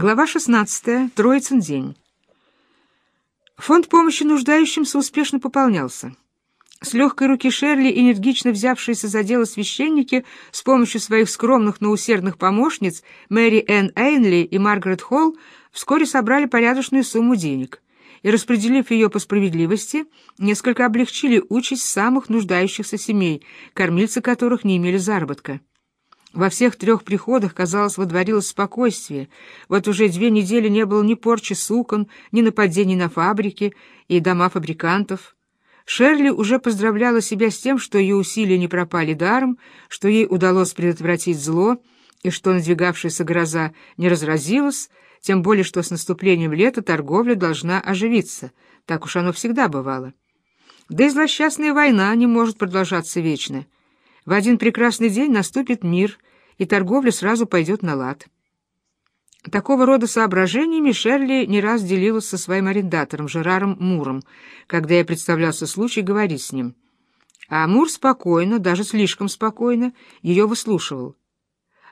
Глава 16. Троицын день. Фонд помощи нуждающимся успешно пополнялся. С легкой руки Шерли, энергично взявшиеся за дело священники, с помощью своих скромных, но усердных помощниц Мэри Энн Эйнли и Маргарет Холл вскоре собрали порядочную сумму денег и, распределив ее по справедливости, несколько облегчили участь самых нуждающихся семей, кормильцы которых не имели заработка. Во всех трех приходах, казалось, водворилось спокойствие. Вот уже две недели не было ни порчи сукон, ни нападений на фабрики и дома фабрикантов. Шерли уже поздравляла себя с тем, что ее усилия не пропали даром, что ей удалось предотвратить зло, и что надвигавшаяся гроза не разразилась, тем более что с наступлением лета торговля должна оживиться. Так уж оно всегда бывало. Да и злосчастная война не может продолжаться вечно. В один прекрасный день наступит мир, и торговля сразу пойдет на лад. Такого рода соображениями Шерли не раз делилась со своим арендатором Жераром Муром, когда я представлялся случай говорить с ним. А Мур спокойно, даже слишком спокойно, ее выслушивал.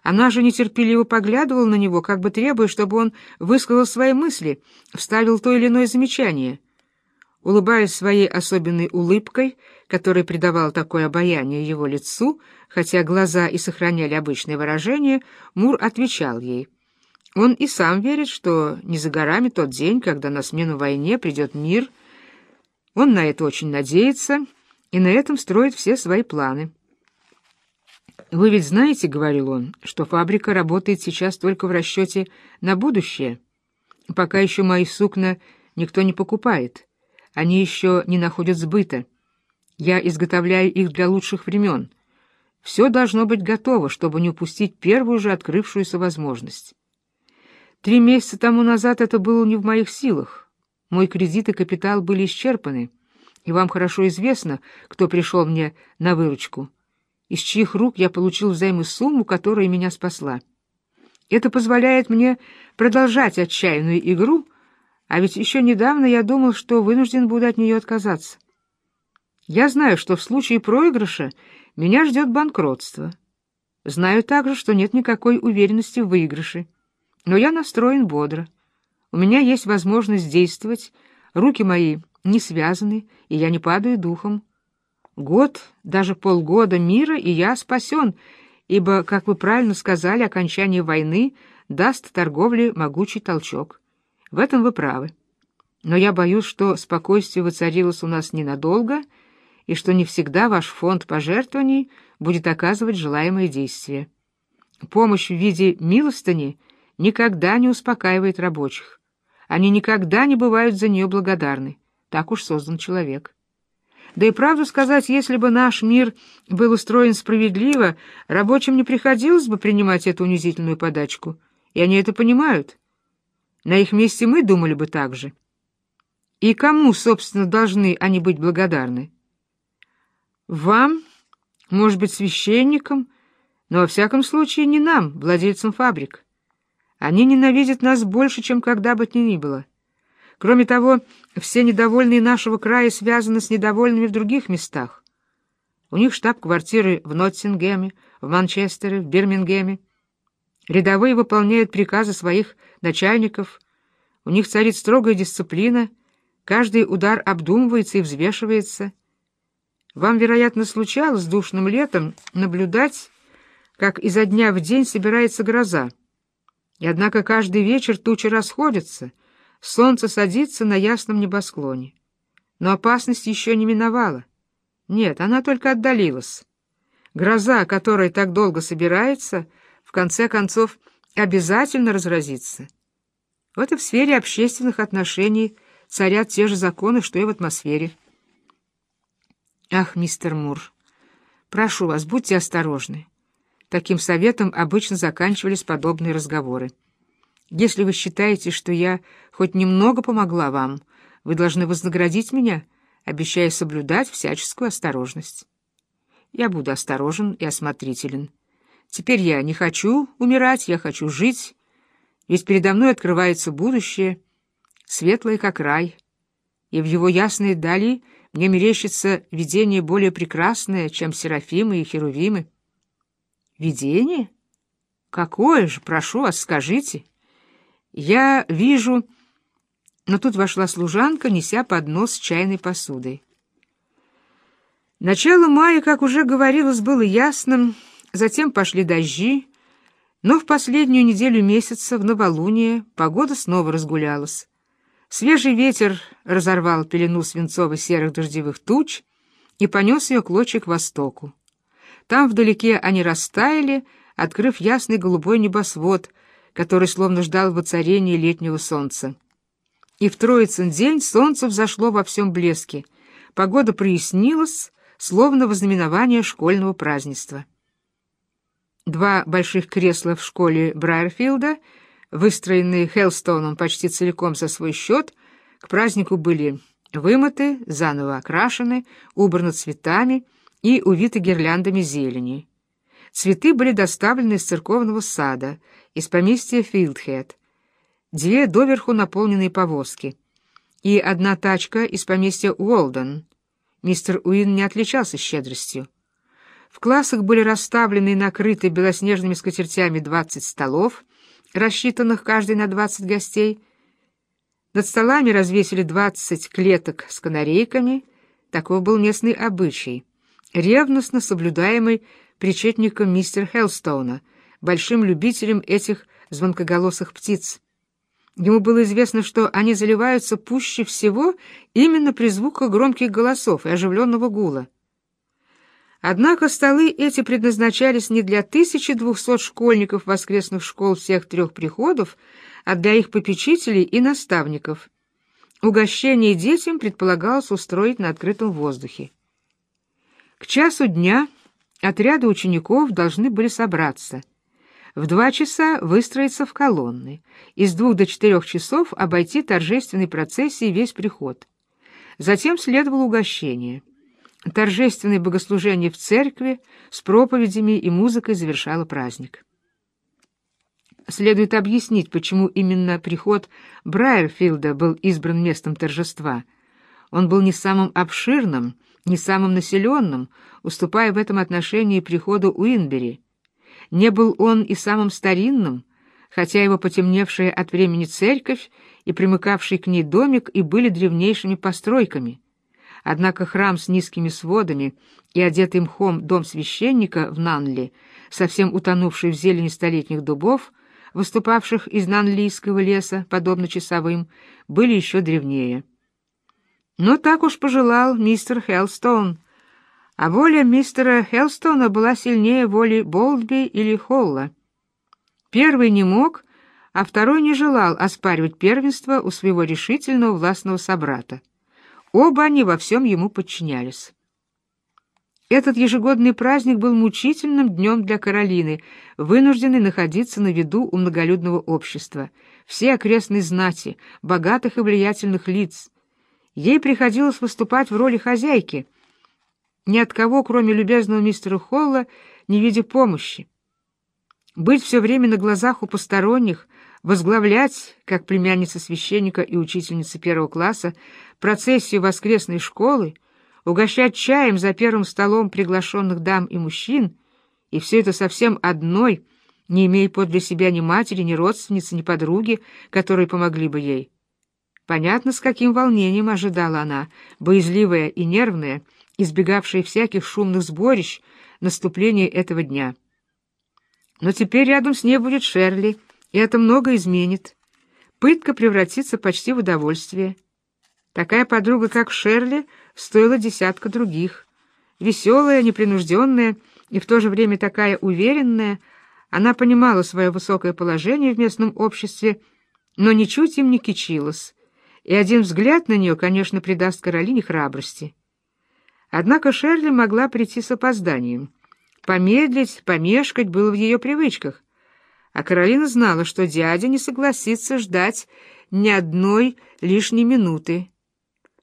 Она же нетерпеливо поглядывала на него, как бы требуя, чтобы он высказал свои мысли, вставил то или иное замечание — Улыбаясь своей особенной улыбкой, которая придавала такое обаяние его лицу, хотя глаза и сохраняли обычное выражение, Мур отвечал ей. Он и сам верит, что не за горами тот день, когда на смену войне придет мир. Он на это очень надеется и на этом строит все свои планы. «Вы ведь знаете, — говорил он, — что фабрика работает сейчас только в расчете на будущее. Пока еще мои сукна никто не покупает». Они еще не находят сбыта. Я изготовляю их для лучших времен. Все должно быть готово, чтобы не упустить первую же открывшуюся возможность. Три месяца тому назад это было не в моих силах. Мой кредит и капитал были исчерпаны, и вам хорошо известно, кто пришел мне на выручку, из чьих рук я получил взаймы сумму, которая меня спасла. Это позволяет мне продолжать отчаянную игру — а ведь еще недавно я думал, что вынужден буду от нее отказаться. Я знаю, что в случае проигрыша меня ждет банкротство. Знаю также, что нет никакой уверенности в выигрыше. Но я настроен бодро. У меня есть возможность действовать, руки мои не связаны, и я не падаю духом. Год, даже полгода мира, и я спасен, ибо, как вы правильно сказали, окончание войны даст торговле могучий толчок. В этом вы правы. Но я боюсь, что спокойствие воцарилось у нас ненадолго, и что не всегда ваш фонд пожертвований будет оказывать желаемое действие. Помощь в виде милостыни никогда не успокаивает рабочих. Они никогда не бывают за нее благодарны. Так уж создан человек. Да и правду сказать, если бы наш мир был устроен справедливо, рабочим не приходилось бы принимать эту унизительную подачку. И они это понимают. На их месте мы думали бы так же. И кому, собственно, должны они быть благодарны? Вам, может быть, священникам, но во всяком случае не нам, владельцам фабрик. Они ненавидят нас больше, чем когда бы то ни было. Кроме того, все недовольные нашего края связаны с недовольными в других местах. У них штаб-квартиры в Ноттингеме, в Манчестере, в Бирмингеме. Рядовые выполняют приказы своих начальников. У них царит строгая дисциплина, каждый удар обдумывается и взвешивается. Вам, вероятно, случалось душным летом наблюдать, как изо дня в день собирается гроза. И однако каждый вечер тучи расходятся, солнце садится на ясном небосклоне. Но опасность еще не миновала. Нет, она только отдалилась. Гроза, которая так долго собирается — в конце концов обязательно разразится. Вот и в сфере общественных отношений царят те же законы, что и в атмосфере. Ах, мистер Мур, прошу вас, будьте осторожны. Таким советом обычно заканчивались подобные разговоры. Если вы считаете, что я хоть немного помогла вам, вы должны вознаградить меня, обещая соблюдать всяческую осторожность. Я буду осторожен и осмотрителен. Теперь я не хочу умирать, я хочу жить, ведь передо мной открывается будущее, светлое как рай, и в его ясной дали мне мерещится видение более прекрасное, чем Серафимы и Херувимы. Видение? Какое же, прошу вас, скажите. Я вижу...» Но тут вошла служанка, неся поднос с чайной посудой. Начало мая, как уже говорилось, было ясным, затем пошли дожди, но в последнюю неделю месяца, в новолуние, погода снова разгулялась. Свежий ветер разорвал пелену свинцово-серых дождевых туч и понес ее клочья к востоку. Там вдалеке они растаяли, открыв ясный голубой небосвод, который словно ждал воцарения летнего солнца. И в Троицын день солнце взошло во всем блеске, погода прояснилась, словно вознаменование школьного празднества. Два больших кресла в школе Брайерфилда, выстроенные Хелстоуном почти целиком за свой счет, к празднику были вымыты, заново окрашены, убраны цветами и увиты гирляндами зелени. Цветы были доставлены из церковного сада, из поместья Филдхед, две доверху наполненные повозки и одна тачка из поместья Уолден — Мистер Уин не отличался щедростью. В классах были расставлены и накрыты белоснежными скатертями 20 столов, рассчитанных каждый на 20 гостей. Над столами развесили 20 клеток с канарейками. Таков был местный обычай, ревностно соблюдаемый причетником мистера Хелстоуна, большим любителем этих звонкоголосых птиц. Ему было известно, что они заливаются пуще всего именно при звуках громких голосов и оживленного гула. Однако столы эти предназначались не для 1200 школьников воскресных школ всех трех приходов, а для их попечителей и наставников. Угощение детям предполагалось устроить на открытом воздухе. К часу дня отряды учеников должны были собраться — в два часа выстроиться в колонны, из двух до четырех часов обойти торжественной процессией весь приход. Затем следовало угощение. Торжественное богослужение в церкви с проповедями и музыкой завершало праздник. Следует объяснить, почему именно приход Брайерфилда был избран местом торжества. Он был не самым обширным, не самым населенным, уступая в этом отношении приходу Уинбери — не был он и самым старинным, хотя его потемневшая от времени церковь и примыкавший к ней домик и были древнейшими постройками. Однако храм с низкими сводами и одетый мхом дом священника в Нанли, совсем утонувший в зелени столетних дубов, выступавших из нанлийского леса, подобно часовым, были еще древнее. Но так уж пожелал мистер Хеллстоун, а воля мистера Хелстона была сильнее воли Болдби или Холла. Первый не мог, а второй не желал оспаривать первенство у своего решительного властного собрата. Оба они во всем ему подчинялись. Этот ежегодный праздник был мучительным днем для Каролины, вынужденной находиться на виду у многолюдного общества, все окрестные знати, богатых и влиятельных лиц. Ей приходилось выступать в роли хозяйки — ни от кого, кроме любезного мистера Холла, не видя помощи. Быть все время на глазах у посторонних, возглавлять, как племянница священника и учительница первого класса, процессию воскресной школы, угощать чаем за первым столом приглашенных дам и мужчин, и все это совсем одной, не имея подле себя ни матери, ни родственницы, ни подруги, которые помогли бы ей. Понятно, с каким волнением ожидала она, боязливая и нервная, избегавшая всяких шумных сборищ, наступления этого дня. Но теперь рядом с ней будет Шерли, и это много изменит. Пытка превратится почти в удовольствие. Такая подруга, как Шерли, стоила десятка других. Веселая, непринужденная и в то же время такая уверенная, она понимала свое высокое положение в местном обществе, но ничуть им не кичилась, и один взгляд на нее, конечно, придаст Каролине храбрости. Однако Шерли могла прийти с опозданием. Помедлить, помешкать было в ее привычках. А Каролина знала, что дядя не согласится ждать ни одной лишней минуты.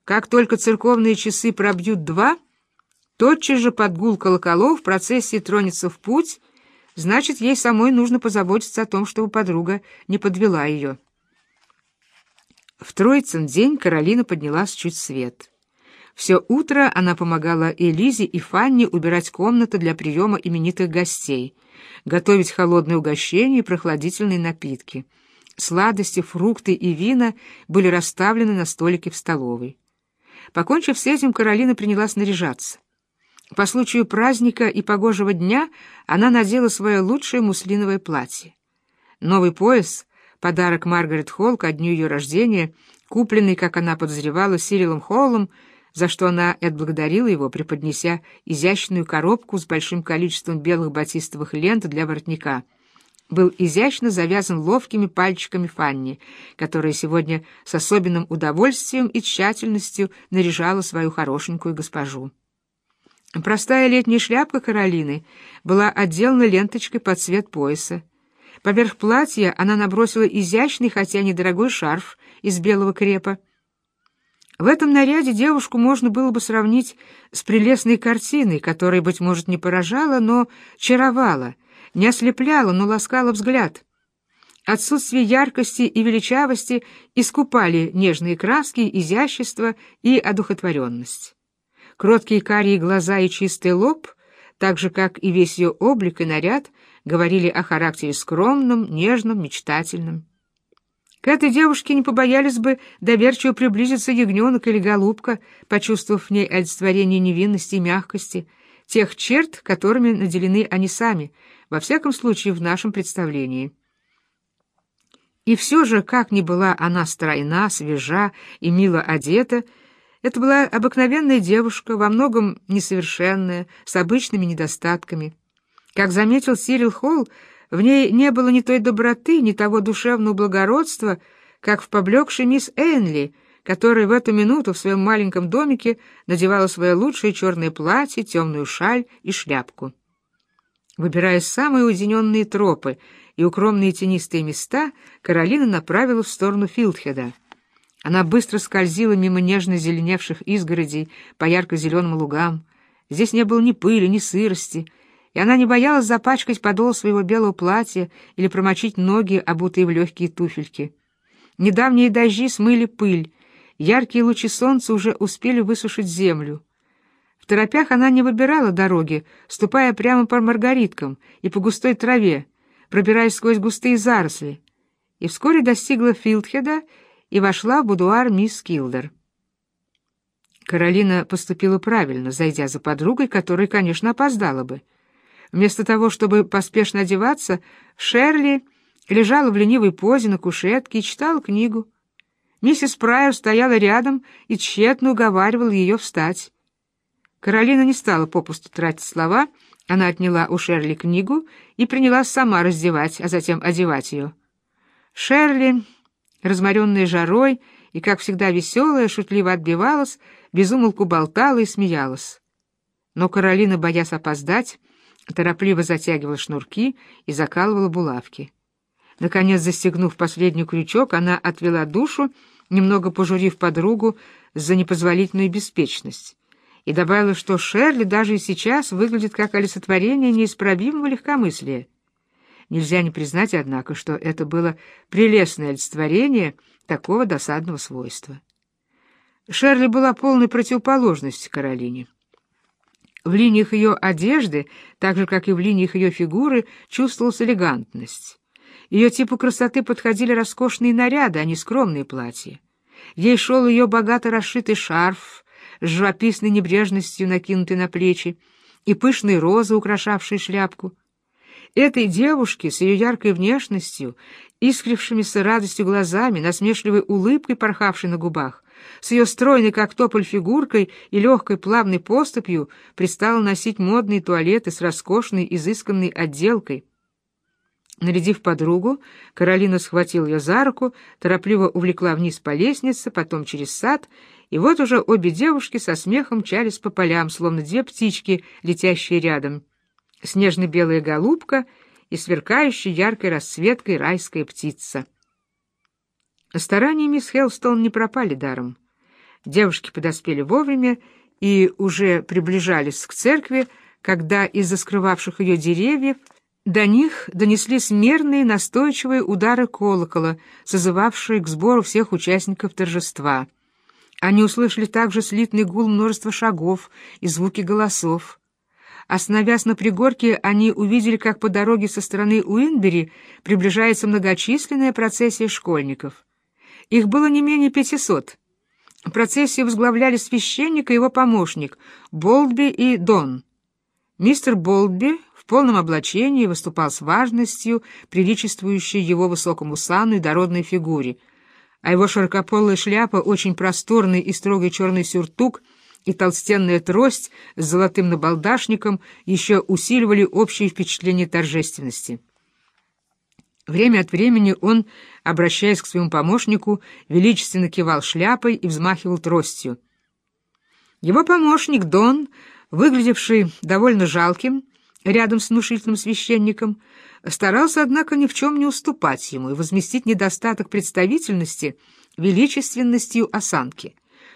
Как только церковные часы пробьют два, тотчас же под гул колоколов процессия тронется в путь, значит, ей самой нужно позаботиться о том, чтобы подруга не подвела ее. В Троицын день Каролина поднялась чуть свет. Все утро она помогала Элизе и Фанне убирать комнаты для приема именитых гостей, готовить холодные угощения и прохладительные напитки. Сладости, фрукты и вина были расставлены на столике в столовой. Покончив с этим, Каролина принялась наряжаться. По случаю праздника и погожего дня она надела свое лучшее муслиновое платье. Новый пояс, подарок Маргарет Холл ко дню ее рождения, купленный, как она подозревала, Сирилом Холлом, за что она и отблагодарила его, преподнеся изящную коробку с большим количеством белых батистовых лент для воротника — был изящно завязан ловкими пальчиками Фанни, которая сегодня с особенным удовольствием и тщательностью наряжала свою хорошенькую госпожу. Простая летняя шляпка Каролины была отделана ленточкой под цвет пояса. Поверх платья она набросила изящный, хотя недорогой шарф из белого крепа. В этом наряде девушку можно было бы сравнить с прелестной картиной, которая, быть может, не поражала, но чаровала — не ослепляла, но ласкала взгляд. Отсутствие яркости и величавости искупали нежные краски, изящество и одухотворенность. Кроткие карие глаза и чистый лоб, так же, как и весь ее облик и наряд, говорили о характере скромном, нежном, мечтательном. К этой девушке не побоялись бы доверчиво приблизиться ягненок или голубка, почувствовав в ней олицетворение невинности и мягкости, тех черт, которыми наделены они сами — во всяком случае в нашем представлении. И все же, как ни была она стройна, свежа и мило одета, это была обыкновенная девушка, во многом несовершенная, с обычными недостатками. Как заметил Сирил Холл, в ней не было ни той доброты, ни того душевного благородства, как в поблекшей мисс Энли, которая в эту минуту в своем маленьком домике надевала свое лучшее черное платье, темную шаль и шляпку. Выбирая самые уединенные тропы и укромные тенистые места, Каролина направила в сторону Филдхеда. Она быстро скользила мимо нежно зеленевших изгородей по ярко-зеленым лугам. Здесь не было ни пыли, ни сырости, и она не боялась запачкать подол своего белого платья или промочить ноги, обутые в легкие туфельки. Недавние дожди смыли пыль, яркие лучи солнца уже успели высушить землю. В торопях она не выбирала дороги, ступая прямо по маргариткам и по густой траве, пробираясь сквозь густые заросли, и вскоре достигла Филдхеда и вошла в будуар мисс Килдер. Каролина поступила правильно, зайдя за подругой, которая, конечно, опоздала бы. Вместо того, чтобы поспешно одеваться, Шерли лежала в ленивой позе на кушетке и читала книгу. Миссис Прайер стояла рядом и тщетно уговаривала ее встать. Каролина не стала попусту тратить слова, она отняла у Шерли книгу и принялась сама раздевать, а затем одевать ее. Шерли, разморенная жарой и, как всегда, веселая, шутливо отбивалась, безумолку болтала и смеялась. Но Каролина, боясь опоздать, торопливо затягивала шнурки и закалывала булавки. Наконец, застегнув последний крючок, она отвела душу, немного пожурив подругу за непозволительную беспечность и добавила, что Шерли даже и сейчас выглядит как олицетворение неисправимого легкомыслия. Нельзя не признать, однако, что это было прелестное олицетворение такого досадного свойства. Шерли была полной противоположностью Каролине. В линиях ее одежды, так же, как и в линиях ее фигуры, чувствовалась элегантность. Ее типу красоты подходили роскошные наряды, а не скромные платья. Ей шел ее богато расшитый шарф, с живописной небрежностью накинутой на плечи, и пышные розы, украшавшие шляпку. Этой девушке с ее яркой внешностью, искрившимися радостью глазами, насмешливой улыбкой, порхавшей на губах, с ее стройной, как тополь, фигуркой и легкой плавной поступью пристало носить модные туалеты с роскошной, изысканной отделкой. Нарядив подругу, Каролина схватила ее за руку, торопливо увлекла вниз по лестнице, потом через сад и вот уже обе девушки со смехом мчались по полям, словно две птички, летящие рядом. Снежно-белая голубка и сверкающая яркой расцветкой райская птица. Старания мисс Хелстон не пропали даром. Девушки подоспели вовремя и уже приближались к церкви, когда из-за скрывавших ее деревьев до них донеслись мерные настойчивые удары колокола, созывавшие к сбору всех участников торжества — они услышали также слитный гул множества шагов и звуки голосов. Остановясь на пригорке, они увидели, как по дороге со стороны Уинбери приближается многочисленная процессия школьников. Их было не менее пятисот. Процессию возглавляли священник и его помощник, Болдби и Дон. Мистер Болдби в полном облачении выступал с важностью, приличествующей его высокому сану и дородной фигуре, а его широкополая шляпа, очень просторный и строгий черный сюртук и толстенная трость с золотым набалдашником еще усиливали общее впечатление торжественности. Время от времени он, обращаясь к своему помощнику, величественно кивал шляпой и взмахивал тростью. Его помощник Дон, выглядевший довольно жалким, рядом с внушительным священником, старался, однако, ни в чем не уступать ему и возместить недостаток представительности величественностью осанки.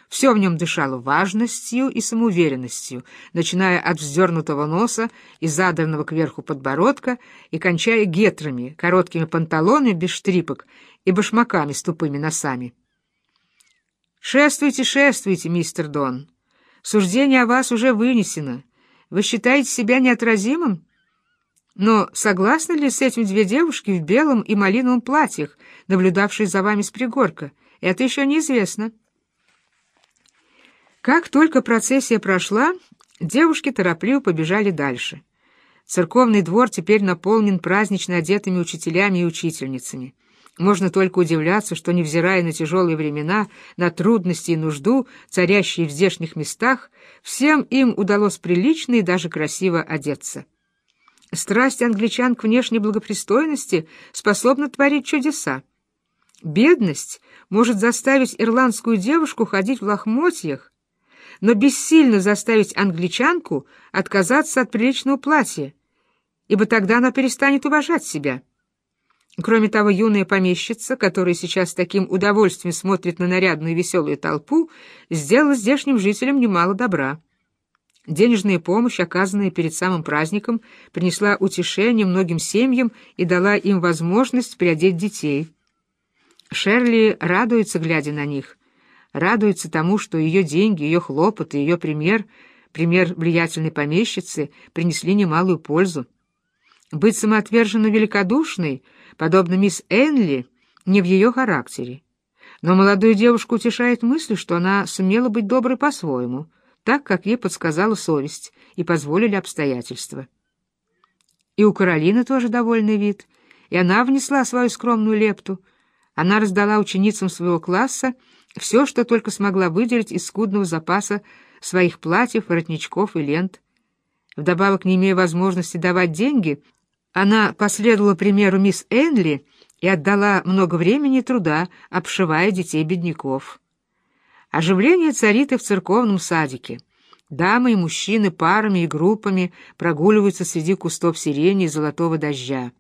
Все в нем дышало важностью и самоуверенностью, начиная от вздернутого носа и задранного кверху подбородка и кончая гетрами, короткими панталонами без штрипок и башмаками с тупыми носами. «Шествуйте, шествуйте, мистер Дон. Суждение о вас уже вынесено. Вы считаете себя неотразимым? Но согласны ли с этим две девушки в белом и малиновом платьях, наблюдавшие за вами с пригорка? Это еще неизвестно». Как только процессия прошла, девушки торопливо побежали дальше. Церковный двор теперь наполнен празднично одетыми учителями и учительницами. Можно только удивляться, что, невзирая на тяжелые времена, на трудности и нужду, царящие в здешних местах, всем им удалось прилично и даже красиво одеться. Страсть англичан к внешней благопристойности способна творить чудеса. Бедность может заставить ирландскую девушку ходить в лохмотьях, но бессильно заставить англичанку отказаться от приличного платья, ибо тогда она перестанет уважать себя. Кроме того, юная помещица, которая сейчас с таким удовольствием смотрит на нарядную веселую толпу, сделала здешним жителям немало добра. Денежная помощь, оказанная перед самым праздником, принесла утешение многим семьям и дала им возможность приодеть детей. Шерли радуется, глядя на них радуется тому, что ее деньги, ее хлопоты, ее пример, пример влиятельной помещицы, принесли немалую пользу. Быть самоотверженно великодушной, подобно мисс Энли, не в ее характере. Но молодую девушку утешает мысль, что она сумела быть доброй по-своему, так, как ей подсказала совесть и позволили обстоятельства. И у Каролины тоже довольный вид, и она внесла свою скромную лепту. Она раздала ученицам своего класса все, что только смогла выделить из скудного запаса своих платьев, воротничков и лент. Вдобавок, не имея возможности давать деньги, она последовала примеру мисс Энли и отдала много времени и труда, обшивая детей бедняков. Оживление царит и в церковном садике. Дамы и мужчины парами и группами прогуливаются среди кустов сирени и золотого дождя.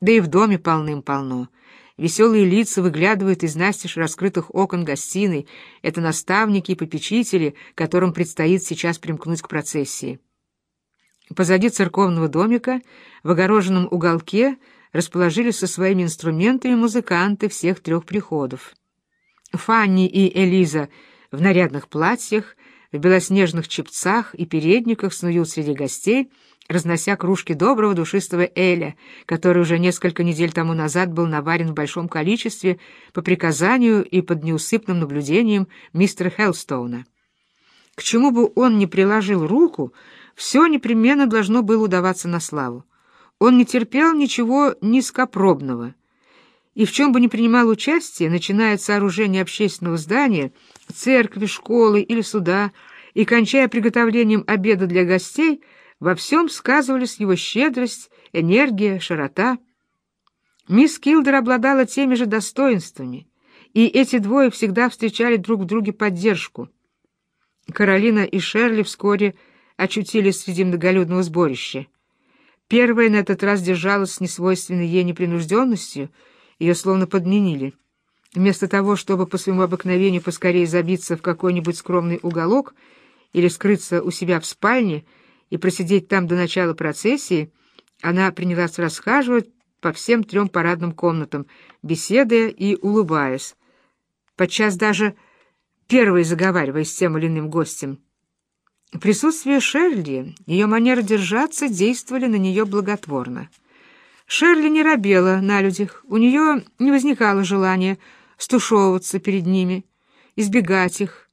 Да и в доме полным-полно — Веселые лица выглядывают из настежь раскрытых окон гостиной. Это наставники и попечители, которым предстоит сейчас примкнуть к процессии. Позади церковного домика, в огороженном уголке, расположились со своими инструментами музыканты всех трех приходов. Фанни и Элиза в нарядных платьях, в белоснежных чепцах и передниках снуют среди гостей — разнося кружки доброго душистого эля, который уже несколько недель тому назад был наварен в большом количестве по приказанию и под неусыпным наблюдением мистера Хелстоуна. К чему бы он ни приложил руку, все непременно должно было удаваться на славу. Он не терпел ничего низкопробного, и в чем бы ни принимал участие, начиная от сооружения общественного здания, церкви, школы или суда, и кончая приготовлением обеда для гостей — во всем сказывались его щедрость, энергия, широта. Мисс Килдер обладала теми же достоинствами, и эти двое всегда встречали друг в друге поддержку. Каролина и Шерли вскоре очутились среди многолюдного сборища. Первая на этот раз держалась с несвойственной ей непринужденностью, ее словно подменили. Вместо того, чтобы по своему обыкновению поскорее забиться в какой-нибудь скромный уголок или скрыться у себя в спальне, и просидеть там до начала процессии, она принялась расхаживать по всем трем парадным комнатам, беседуя и улыбаясь, подчас даже первой заговаривая с тем или иным гостем. Присутствие Шерли, ее манера держаться действовали на нее благотворно. Шерли не робела на людях, у нее не возникало желания стушевываться перед ними, избегать их.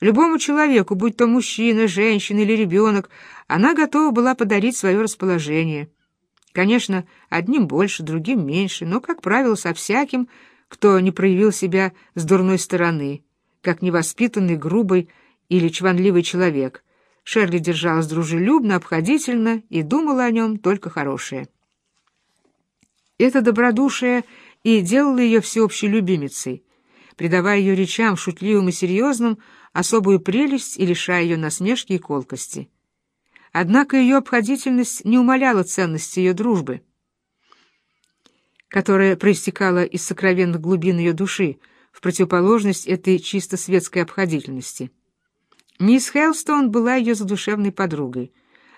Любому человеку, будь то мужчина, женщина или ребенок, она готова была подарить свое расположение. Конечно, одним больше, другим меньше, но, как правило, со всяким, кто не проявил себя с дурной стороны, как невоспитанный, грубый или чванливый человек. Шерли держалась дружелюбно, обходительно и думала о нем только хорошее. Это добродушие и делало ее всеобщей любимицей, придавая ее речам, шутливым и серьезным, особую прелесть и лишая ее насмешки и колкости. Однако ее обходительность не умаляла ценности ее дружбы, которая проистекала из сокровенных глубин ее души, в противоположность этой чисто светской обходительности. Мисс Хелстон была ее задушевной подругой,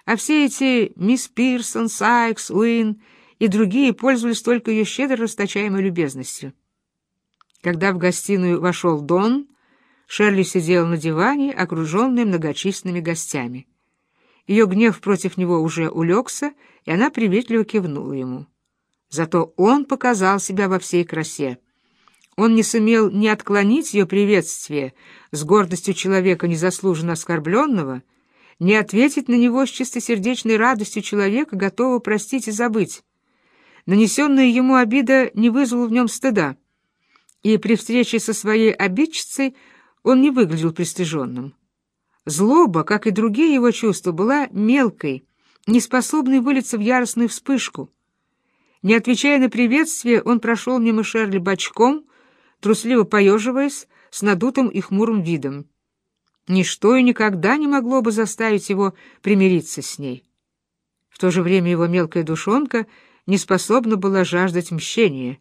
а все эти мисс Пирсон, Сайкс, Уин и другие пользовались только ее щедро расточаемой любезностью. Когда в гостиную вошел Дон, Шерли сидела на диване, окруженная многочисленными гостями. Ее гнев против него уже улегся, и она приветливо кивнула ему. Зато он показал себя во всей красе. Он не сумел ни отклонить ее приветствие с гордостью человека незаслуженно оскорбленного, ни ответить на него с чистосердечной радостью человека, готового простить и забыть. Нанесенная ему обида не вызвала в нем стыда, и при встрече со своей обидчицей он не выглядел пристыженным. Злоба, как и другие его чувства, была мелкой, неспособной вылиться в яростную вспышку. Не отвечая на приветствие, он прошел мимо Шерли бочком, трусливо поеживаясь, с надутым и хмурым видом. Ничто и никогда не могло бы заставить его примириться с ней. В то же время его мелкая душонка — не способна была жаждать мщения,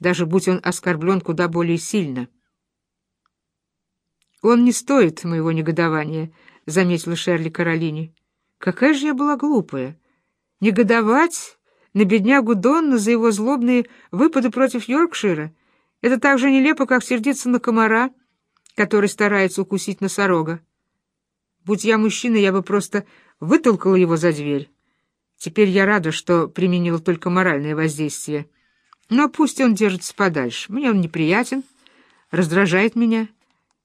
даже будь он оскорблен куда более сильно. «Он не стоит моего негодования», — заметила Шерли Каролине. «Какая же я была глупая! Негодовать на беднягу Донна за его злобные выпады против Йоркшира — это так же нелепо, как сердиться на комара, который старается укусить носорога. Будь я мужчина, я бы просто вытолкала его за дверь». Теперь я рада, что применила только моральное воздействие. Но пусть он держится подальше. Мне он неприятен, раздражает меня.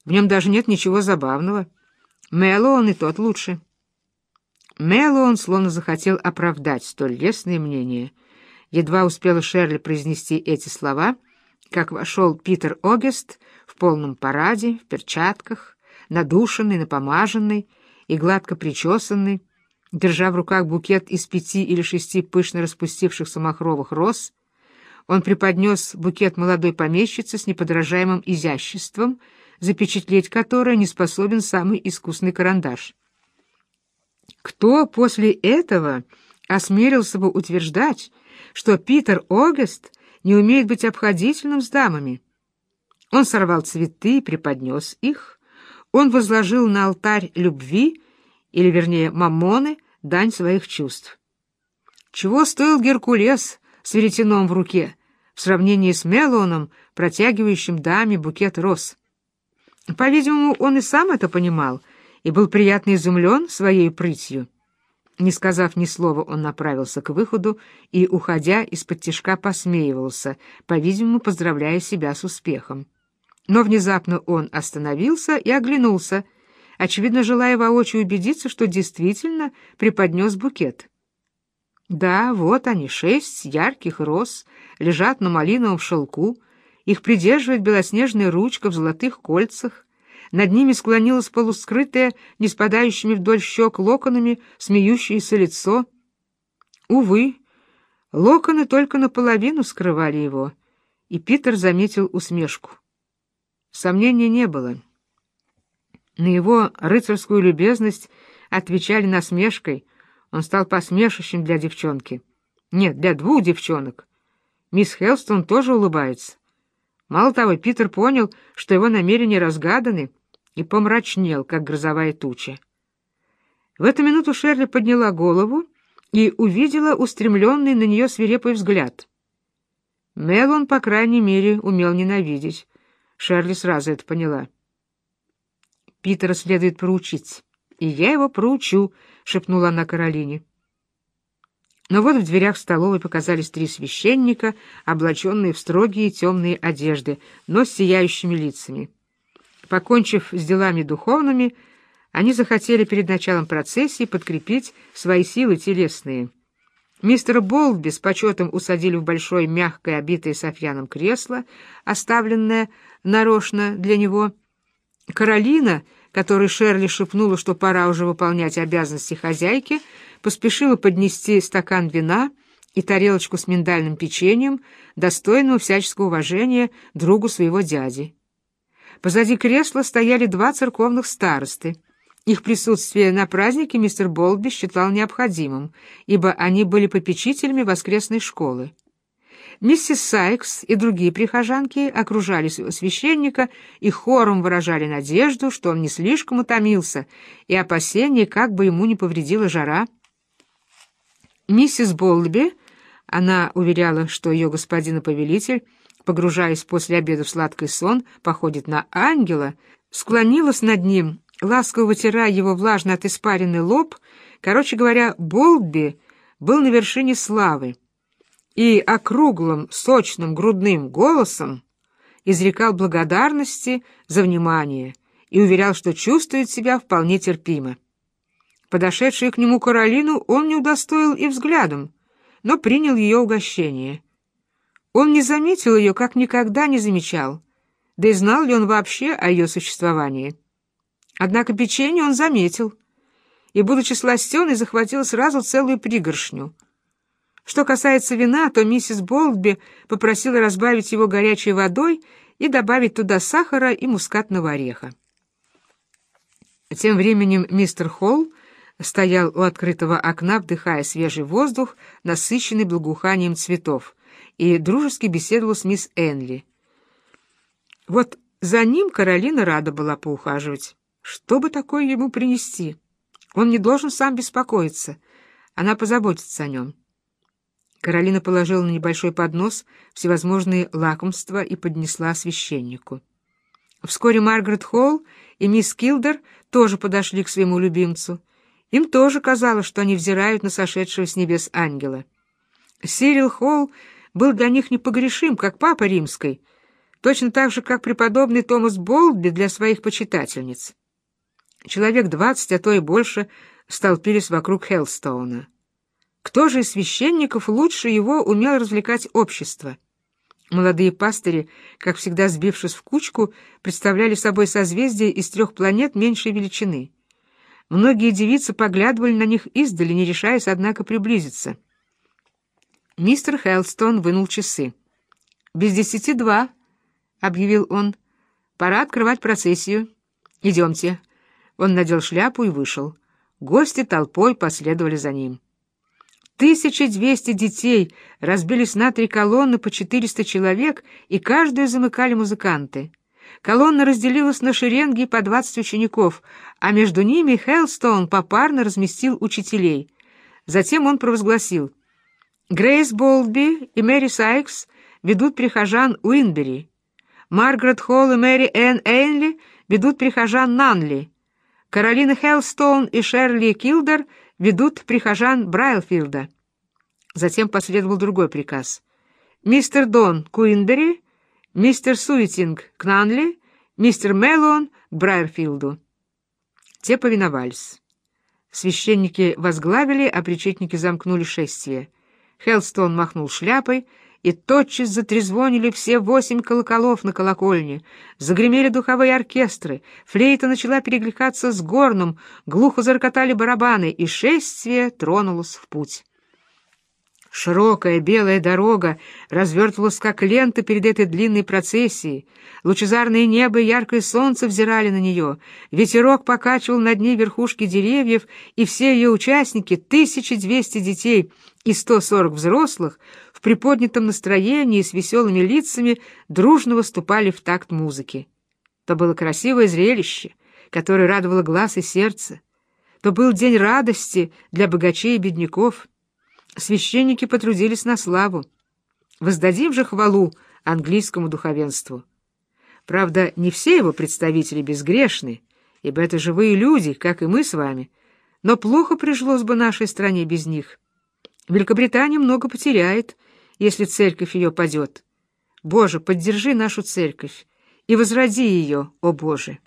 В нем даже нет ничего забавного. Мэлло он и тот лучше. Мэлло он словно захотел оправдать столь лестное мнение. Едва успела Шерли произнести эти слова, как вошел Питер Огест в полном параде, в перчатках, надушенный, напомаженный и гладко причесанный, Держа в руках букет из пяти или шести пышно распустившихся махровых роз, он преподнес букет молодой помещице с неподражаемым изяществом, запечатлеть которое не способен самый искусный карандаш. Кто после этого осмелился бы утверждать, что Питер Огест не умеет быть обходительным с дамами? Он сорвал цветы и преподнес их, он возложил на алтарь любви, или, вернее, мамоны, дань своих чувств. Чего стоил Геркулес с веретеном в руке в сравнении с Мелоном, протягивающим даме букет роз? По-видимому, он и сам это понимал и был приятно изумлен своей прытью. Не сказав ни слова, он направился к выходу и, уходя, из-под тишка посмеивался, по-видимому, поздравляя себя с успехом. Но внезапно он остановился и оглянулся, очевидно, желая воочию убедиться, что действительно преподнес букет. Да, вот они, шесть ярких роз, лежат на малиновом шелку, их придерживает белоснежная ручка в золотых кольцах, над ними склонилось полускрытое, не спадающими вдоль щек локонами, смеющееся лицо. Увы, локоны только наполовину скрывали его, и Питер заметил усмешку. Сомнений не было. На его рыцарскую любезность отвечали насмешкой. Он стал посмешищем для девчонки. Нет, для двух девчонок. Мисс Хелстон тоже улыбается. Мало того, Питер понял, что его намерения разгаданы, и помрачнел, как грозовая туча. В эту минуту Шерли подняла голову и увидела устремленный на нее свирепый взгляд. Мелон, по крайней мере, умел ненавидеть. Шерли сразу это поняла. Питера следует проучить. и я его проучу», — шепнула она Каролине. Но вот в дверях столовой показались три священника, облаченные в строгие темные одежды, но с сияющими лицами. Покончив с делами духовными, они захотели перед началом процессии подкрепить свои силы телесные. Мистера Болдби с почетом усадили в большое мягкое, обитое софьяном кресло, оставленное нарочно для него. Каролина, которой Шерли шепнула, что пора уже выполнять обязанности хозяйки, поспешила поднести стакан вина и тарелочку с миндальным печеньем, достойного всяческого уважения другу своего дяди. Позади кресла стояли два церковных старосты. Их присутствие на празднике мистер Болби считал необходимым, ибо они были попечителями воскресной школы. Миссис Сайкс и другие прихожанки окружали священника и хором выражали надежду, что он не слишком утомился, и опасение, как бы ему не повредила жара. Миссис Болби, она уверяла, что ее господин и повелитель, погружаясь после обеда в сладкий сон, походит на ангела, склонилась над ним, ласково вытирая его влажно от испаренный лоб. Короче говоря, Болби был на вершине славы и округлым, сочным, грудным голосом изрекал благодарности за внимание и уверял, что чувствует себя вполне терпимо. Подошедшую к нему Каролину он не удостоил и взглядом, но принял ее угощение. Он не заметил ее, как никогда не замечал, да и знал ли он вообще о ее существовании. Однако печенье он заметил, и, будучи сластен, захватил сразу целую пригоршню — что касается вина, то миссис Болдби попросила разбавить его горячей водой и добавить туда сахара и мускатного ореха. Тем временем мистер Холл стоял у открытого окна, вдыхая свежий воздух, насыщенный благоуханием цветов, и дружески беседовал с мисс Энли. Вот за ним Каролина рада была поухаживать. Что бы такое ему принести? Он не должен сам беспокоиться. Она позаботится о нем. Каролина положила на небольшой поднос всевозможные лакомства и поднесла священнику. Вскоре Маргарет Холл и мисс Килдер тоже подошли к своему любимцу. Им тоже казалось, что они взирают на сошедшего с небес ангела. Сирил Холл был для них непогрешим, как папа римской, точно так же, как преподобный Томас Болдби для своих почитательниц. Человек двадцать, а то и больше, столпились вокруг Хеллстоуна. Кто же из священников лучше его умел развлекать общество? Молодые пастыри, как всегда сбившись в кучку, представляли собой созвездие из трех планет меньшей величины. Многие девицы поглядывали на них издали, не решаясь, однако, приблизиться. Мистер Хелстон вынул часы. «Без десяти два», — объявил он. «Пора открывать процессию. Идемте». Он надел шляпу и вышел. Гости толпой последовали за ним. 1200 детей разбились на три колонны по 400 человек, и каждую замыкали музыканты. Колонна разделилась на шеренги по 20 учеников, а между ними Хеллстоун попарно разместил учителей. Затем он провозгласил «Грейс Болдби и Мэри Сайкс ведут прихожан Уинбери. Маргарет Холл и Мэри Энн Эйнли ведут прихожан Нанли. Каролина Хеллстоун и Шерли Килдер — ведут прихожан Брайлфилда. Затем последовал другой приказ. Мистер Донн к Уинбери, мистер Суитинг к Нанли, мистер Мелоун к Брайерфилду. Те повиновались. Священники возглавили, а причетники замкнули шествие. Хелстон махнул шляпой, и тотчас затрезвонили все восемь колоколов на колокольне, загремели духовые оркестры, флейта начала перекликаться с горном, глухо зарокотали барабаны, и шествие тронулось в путь. Широкая белая дорога развертывалась как лента перед этой длинной процессией. Лучезарное небо и яркое солнце взирали на нее. Ветерок покачивал над ней верхушки деревьев, и все ее участники, 1200 детей и 140 взрослых, в приподнятом настроении с веселыми лицами дружно выступали в такт музыки. То было красивое зрелище, которое радовало глаз и сердце. То был день радости для богачей и бедняков — священники потрудились на славу. Воздадим же хвалу английскому духовенству. Правда, не все его представители безгрешны, ибо это живые люди, как и мы с вами, но плохо пришлось бы нашей стране без них. Великобритания много потеряет, если церковь ее падет. Боже, поддержи нашу церковь и возроди ее, о Боже!»